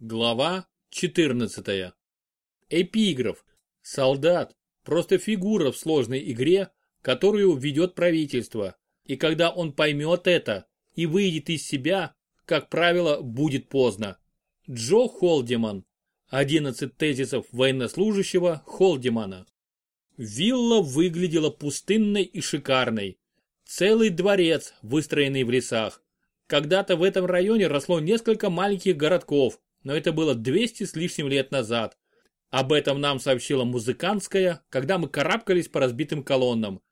Глава 14. Эпиграф. Солдат – просто фигура в сложной игре, которую ведет правительство. И когда он поймет это и выйдет из себя, как правило, будет поздно. Джо Холдиман. 11 тезисов военнослужащего Холдимана. Вилла выглядела пустынной и шикарной. Целый дворец, выстроенный в лесах. Когда-то в этом районе росло несколько маленьких городков, но это было 200 с лишним лет назад. Об этом нам сообщила музыкантская, когда мы карабкались по разбитым колоннам.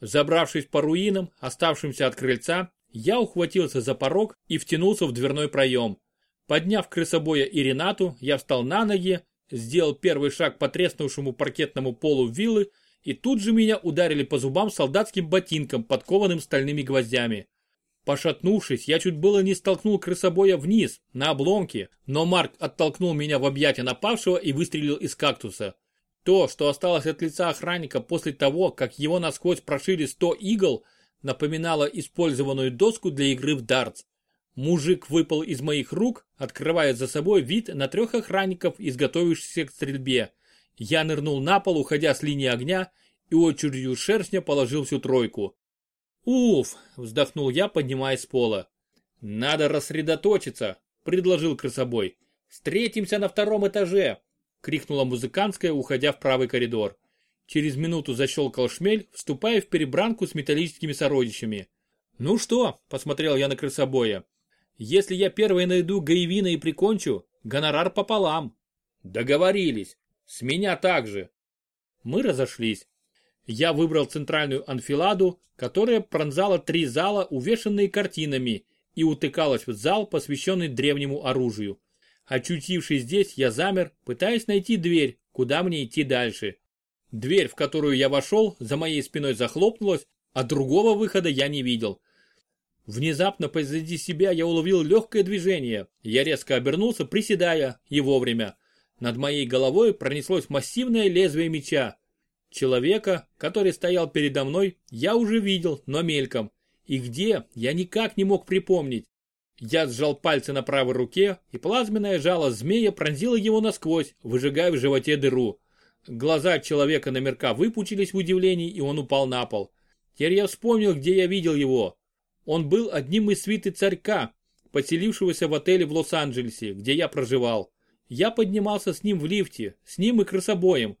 Забравшись по руинам, оставшимся от крыльца, я ухватился за порог и втянулся в дверной проем. Подняв крысобоя и Ренату, я встал на ноги, сделал первый шаг по треснувшему паркетному полу виллы и тут же меня ударили по зубам солдатским ботинком, подкованным стальными гвоздями. Пошатнувшись, я чуть было не столкнул крысобоя вниз, на обломки, но Марк оттолкнул меня в объятия напавшего и выстрелил из кактуса. То, что осталось от лица охранника после того, как его насквозь прошили 100 игл, напоминало использованную доску для игры в дартс. Мужик выпал из моих рук, открывая за собой вид на трех охранников, изготовившихся к стрельбе. Я нырнул на пол, уходя с линии огня, и очередью шершня положил всю тройку. «Уф!» – вздохнул я, поднимаясь с пола. «Надо рассредоточиться», – предложил крысобой. «Встретимся на втором этаже!» – крикнула музыкантская, уходя в правый коридор. Через минуту защелкал шмель, вступая в перебранку с металлическими сородичами. «Ну что?» – посмотрел я на крысобоя. «Если я первый найду Гаевина и прикончу, гонорар пополам». «Договорились. С меня также». Мы разошлись. Я выбрал центральную анфиладу, которая пронзала три зала, увешанные картинами, и утыкалась в зал, посвященный древнему оружию. Очутившись здесь, я замер, пытаясь найти дверь, куда мне идти дальше. Дверь, в которую я вошел, за моей спиной захлопнулась, а другого выхода я не видел. Внезапно позади себя я уловил легкое движение. Я резко обернулся, приседая, и вовремя. Над моей головой пронеслось массивное лезвие меча. Человека, который стоял передо мной, я уже видел, но мельком. И где, я никак не мог припомнить. Я сжал пальцы на правой руке, и плазменное жало змея пронзило его насквозь, выжигая в животе дыру. Глаза человека номерка выпучились в удивлении, и он упал на пол. Теперь я вспомнил, где я видел его. Он был одним из свиты царька, поселившегося в отеле в Лос-Анджелесе, где я проживал. Я поднимался с ним в лифте, с ним и крысобоем,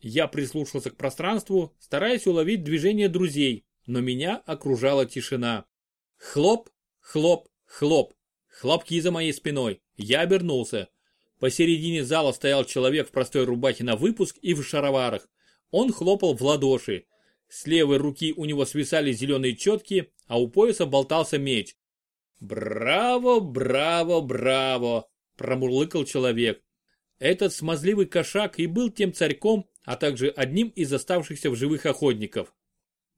я прислушался к пространству, стараясь уловить движение друзей, но меня окружала тишина. Хлоп, хлоп, хлоп. Хлопки за моей спиной. Я обернулся. Посередине зала стоял человек в простой рубахе на выпуск и в шароварах. Он хлопал в ладоши. С левой руки у него свисали зеленые четки, а у пояса болтался меч. «Браво, браво, браво!» – промурлыкал человек. Этот смазливый кошак и был тем царьком, а также одним из оставшихся в живых охотников.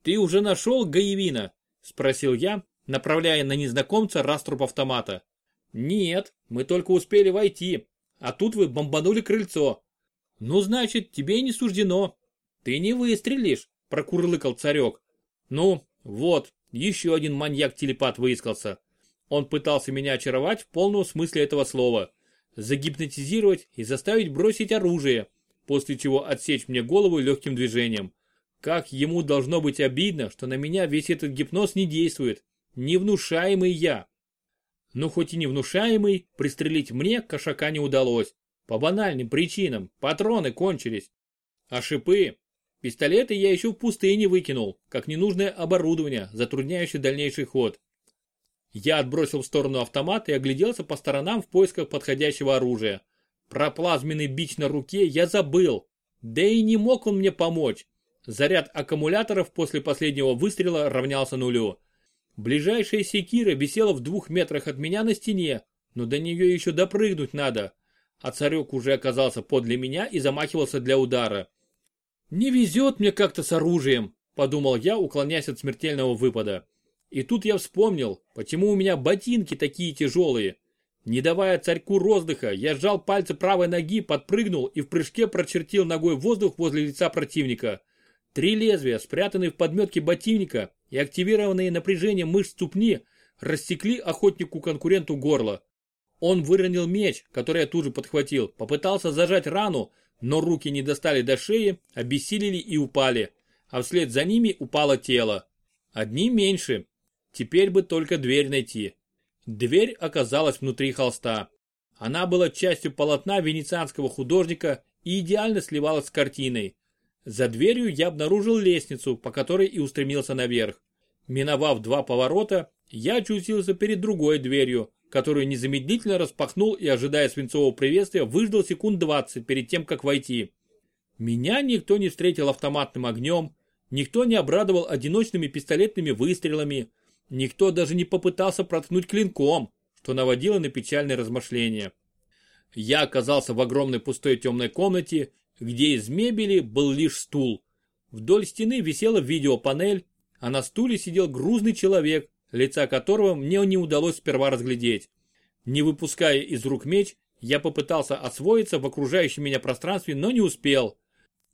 «Ты уже нашел Гаевина?» – спросил я, направляя на незнакомца раструб автомата. «Нет, мы только успели войти, а тут вы бомбанули крыльцо». «Ну, значит, тебе не суждено. Ты не выстрелишь», – прокурлыкал царек. «Ну, вот, еще один маньяк-телепат выискался. Он пытался меня очаровать в полном смысле этого слова. Загипнотизировать и заставить бросить оружие, после чего отсечь мне голову легким движением. Как ему должно быть обидно, что на меня весь этот гипноз не действует. Невнушаемый я. Но хоть и невнушаемый, пристрелить мне кошака не удалось. По банальным причинам, патроны кончились. А шипы? Пистолеты я еще в пустыне выкинул, как ненужное оборудование, затрудняющее дальнейший ход. Я отбросил в сторону автомат и огляделся по сторонам в поисках подходящего оружия. Про плазменный бич на руке я забыл. Да и не мог он мне помочь. Заряд аккумуляторов после последнего выстрела равнялся нулю. Ближайшая секира висела в двух метрах от меня на стене, но до нее еще допрыгнуть надо. А царек уже оказался подле меня и замахивался для удара. «Не везет мне как-то с оружием», – подумал я, уклоняясь от смертельного выпада. И тут я вспомнил, почему у меня ботинки такие тяжелые. Не давая царьку роздыха, я сжал пальцы правой ноги, подпрыгнул и в прыжке прочертил ногой воздух возле лица противника. Три лезвия, спрятанные в подметке ботинника и активированные напряжением мышц ступни, рассекли охотнику-конкуренту горло. Он выронил меч, который я тут же подхватил, попытался зажать рану, но руки не достали до шеи, обессилели и упали, а вслед за ними упало тело. Одни меньше. Теперь бы только дверь найти. Дверь оказалась внутри холста. Она была частью полотна венецианского художника и идеально сливалась с картиной. За дверью я обнаружил лестницу, по которой и устремился наверх. Миновав два поворота, я очутился перед другой дверью, которую незамедлительно распахнул и, ожидая свинцового приветствия, выждал секунд 20 перед тем, как войти. Меня никто не встретил автоматным огнем, никто не обрадовал одиночными пистолетными выстрелами, никто даже не попытался проткнуть клинком, что наводило на печальные размышления. Я оказался в огромной пустой темной комнате, где из мебели был лишь стул. Вдоль стены висела видеопанель, а на стуле сидел грузный человек, лица которого мне не удалось сперва разглядеть. Не выпуская из рук меч, я попытался освоиться в окружающем меня пространстве, но не успел.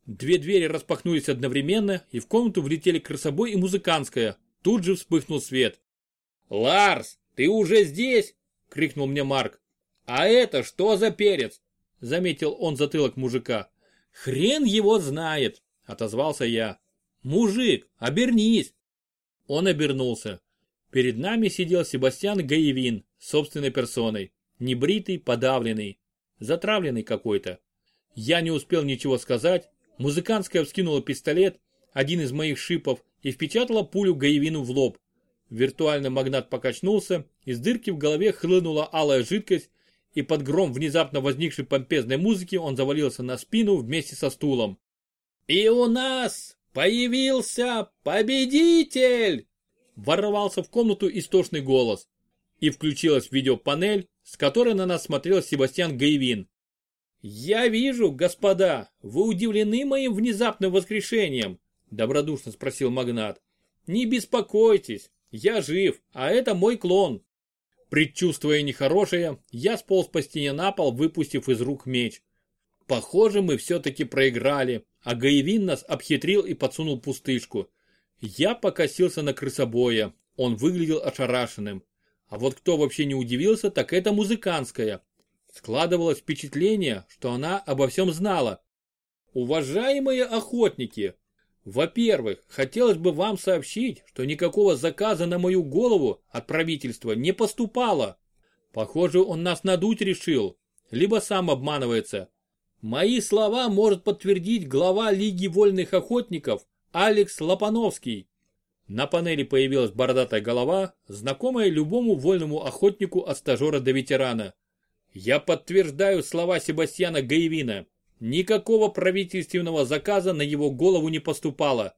Две двери распахнулись одновременно, и в комнату влетели красобой и музыкантская. Тут же вспыхнул свет. «Ларс, ты уже здесь?» — крикнул мне Марк. «А это что за перец?» — заметил он затылок мужика. «Хрен его знает!» — отозвался я. «Мужик, обернись!» Он обернулся. Перед нами сидел Себастьян Гаевин, собственной персоной. Небритый, подавленный, затравленный какой-то. Я не успел ничего сказать. Музыкантская вскинула пистолет, один из моих шипов, и впечатала пулю Гаевину в лоб. Виртуальный магнат покачнулся, из дырки в голове хлынула алая жидкость, и под гром внезапно возникшей помпезной музыки он завалился на спину вместе со стулом. «И у нас появился победитель!» ворвался в комнату истошный голос. И включилась видеопанель, с которой на нас смотрел Себастьян Гайвин. «Я вижу, господа, вы удивлены моим внезапным воскрешением?» Добродушно спросил магнат. «Не беспокойтесь, я жив, а это мой клон». Предчувствуя нехорошее, я сполз по стене на пол, выпустив из рук меч. Похоже, мы все-таки проиграли, а Гаевин нас обхитрил и подсунул пустышку. Я покосился на крысобоя, он выглядел ошарашенным. А вот кто вообще не удивился, так это музыкантская. Складывалось впечатление, что она обо всем знала. Уважаемые охотники, во-первых, хотелось бы вам сообщить, что никакого заказа на мою голову от правительства не поступало. Похоже, он нас надуть решил, либо сам обманывается. Мои слова может подтвердить глава Лиги вольных охотников Алекс Лопановский. На панели появилась бородатая голова, знакомая любому вольному охотнику от стажера до ветерана. Я подтверждаю слова Себастьяна Гаевина. Никакого правительственного заказа на его голову не поступало.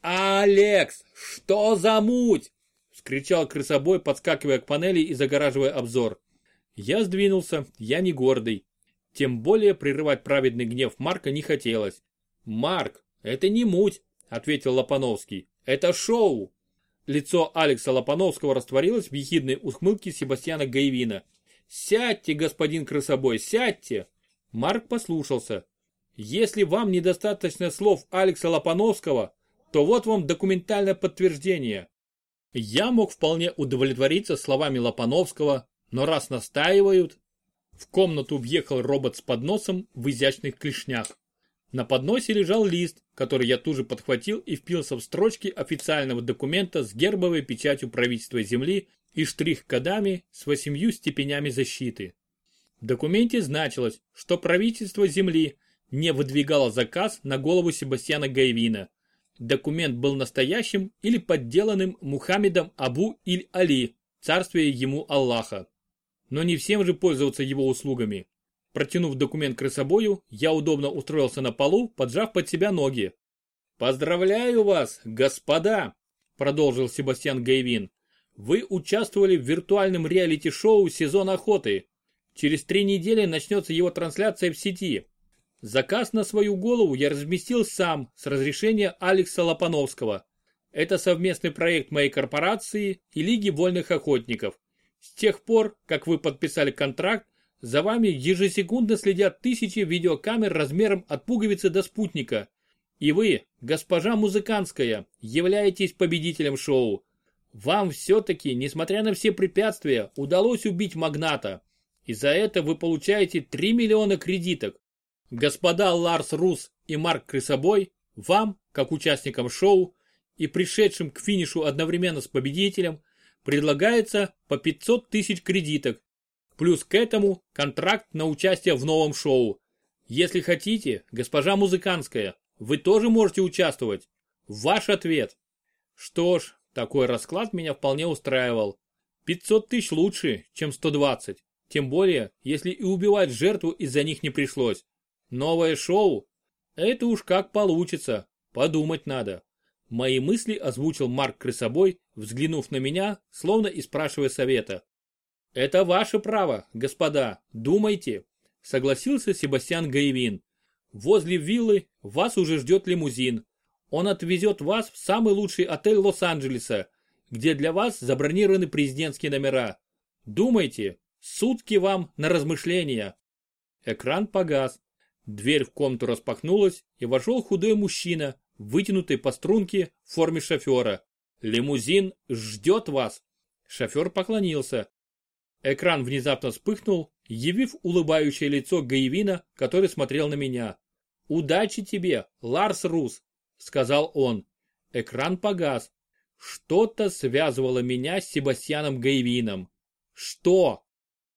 «Алекс, что за муть?» – вскричал крысобой, подскакивая к панели и загораживая обзор. Я сдвинулся, я не гордый. Тем более прерывать праведный гнев Марка не хотелось. «Марк, это не муть, ответил Лопановский. Это шоу. Лицо Алекса Лопановского растворилось в ехидной ухмылке Себастьяна Гайвина. «Сядьте, господин крысобой, сядьте!» Марк послушался. «Если вам недостаточно слов Алекса Лопановского, то вот вам документальное подтверждение». Я мог вполне удовлетвориться словами Лопановского, но раз настаивают... В комнату въехал робот с подносом в изящных клешнях. На подносе лежал лист, который я тут же подхватил и впился в строчки официального документа с гербовой печатью правительства Земли и штрих-кодами с восемью степенями защиты. В документе значилось, что правительство Земли не выдвигало заказ на голову Себастьяна Гайвина. Документ был настоящим или подделанным Мухаммедом Абу Иль-Али, царствие ему Аллаха. Но не всем же пользоваться его услугами. Протянув документ крысобою, я удобно устроился на полу, поджав под себя ноги. «Поздравляю вас, господа!» – продолжил Себастьян Гайвин. «Вы участвовали в виртуальном реалити-шоу «Сезон охоты». Через три недели начнется его трансляция в сети. Заказ на свою голову я разместил сам с разрешения Алекса Лопановского. Это совместный проект моей корпорации и Лиги вольных охотников. С тех пор, как вы подписали контракт, за вами ежесекундно следят тысячи видеокамер размером от пуговицы до спутника. И вы, госпожа Музыканская, являетесь победителем шоу. Вам все-таки, несмотря на все препятствия, удалось убить магната. И за это вы получаете 3 миллиона кредиток. Господа Ларс Рус и Марк Крысобой, вам, как участникам шоу и пришедшим к финишу одновременно с победителем, предлагается по 500 тысяч кредиток. Плюс к этому контракт на участие в новом шоу. Если хотите, госпожа Музыканская, вы тоже можете участвовать. Ваш ответ. Что ж, такой расклад меня вполне устраивал. 500 тысяч лучше, чем 120. Тем более, если и убивать жертву из-за них не пришлось. Новое шоу? Это уж как получится. Подумать надо. Мои мысли озвучил Марк Крысобой, взглянув на меня, словно и спрашивая совета. Это ваше право, господа, думайте, согласился Себастьян Гаевин. Возле виллы вас уже ждет лимузин. Он отвезет вас в самый лучший отель Лос-Анджелеса, где для вас забронированы президентские номера. Думайте, сутки вам на размышления. Экран погас. Дверь в комнату распахнулась, и вошел худой мужчина, вытянутый по струнке в форме шофера. Лимузин ждет вас. Шофер поклонился. Экран внезапно вспыхнул, явив улыбающее лицо Гаевина, который смотрел на меня. «Удачи тебе, Ларс Рус!» — сказал он. Экран погас. Что-то связывало меня с Себастьяном Гаевином. Что?